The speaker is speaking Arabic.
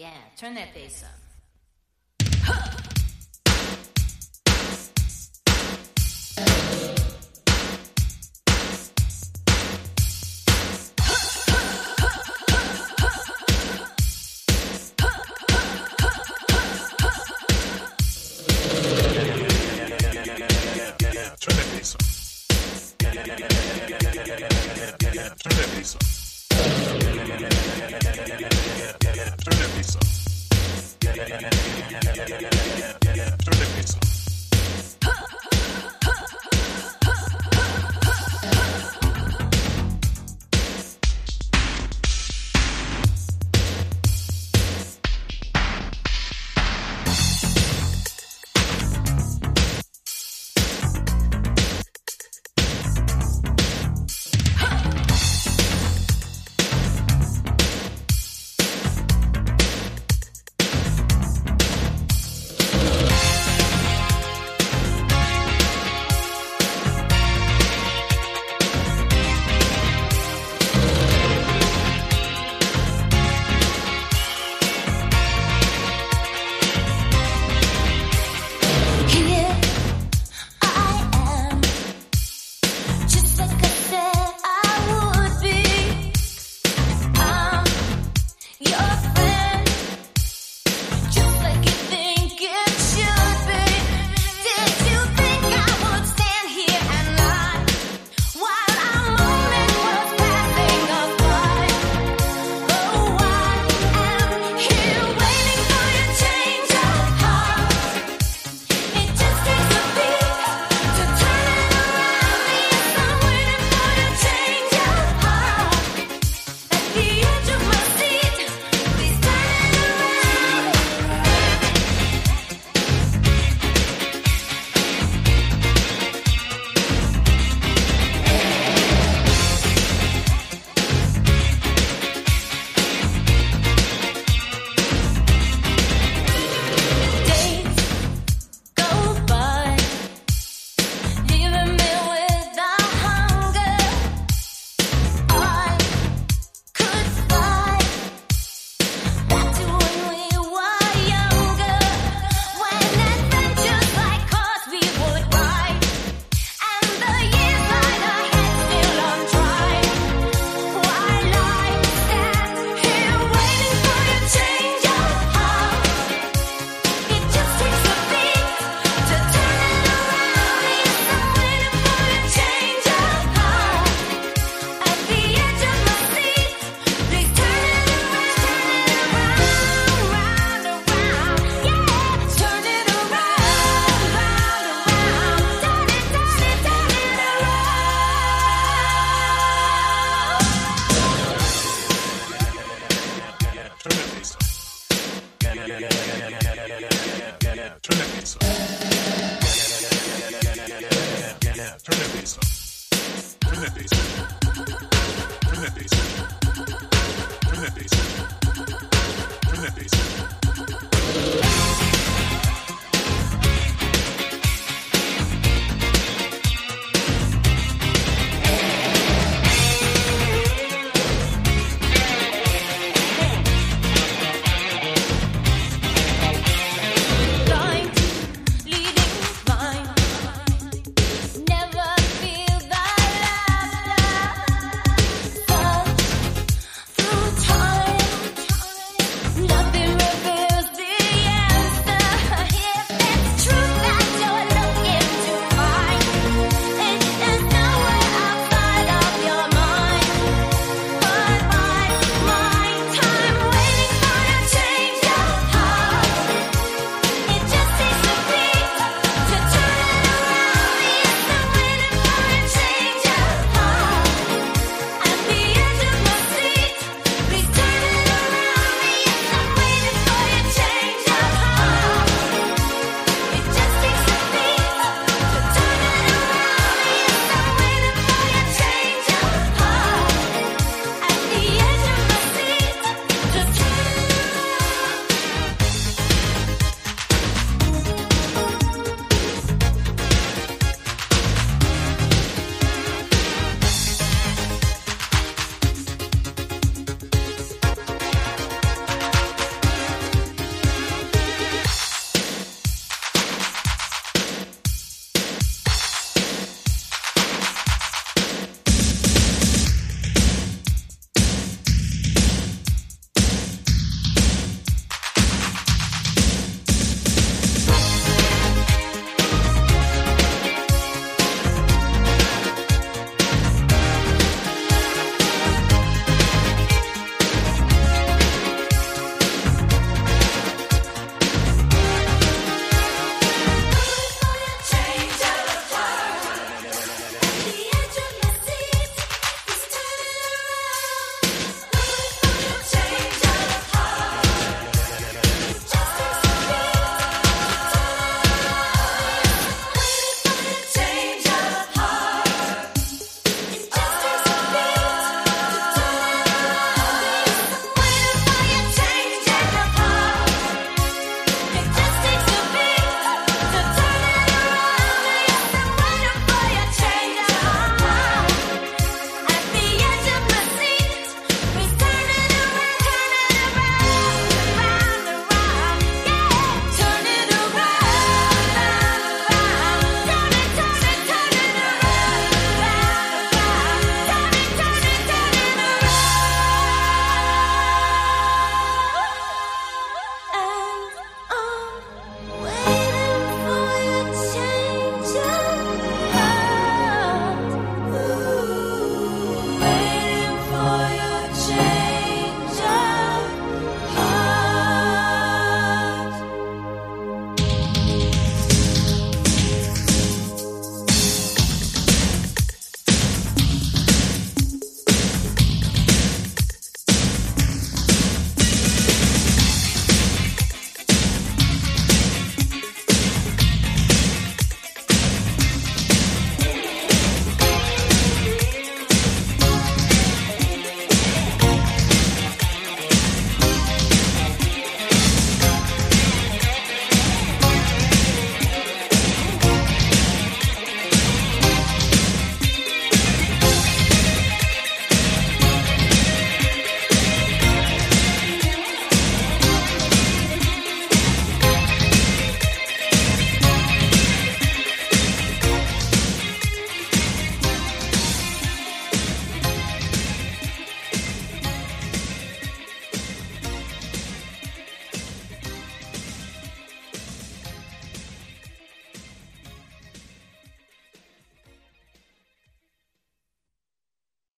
Yeah, turn that bass up. Turn that bass Turn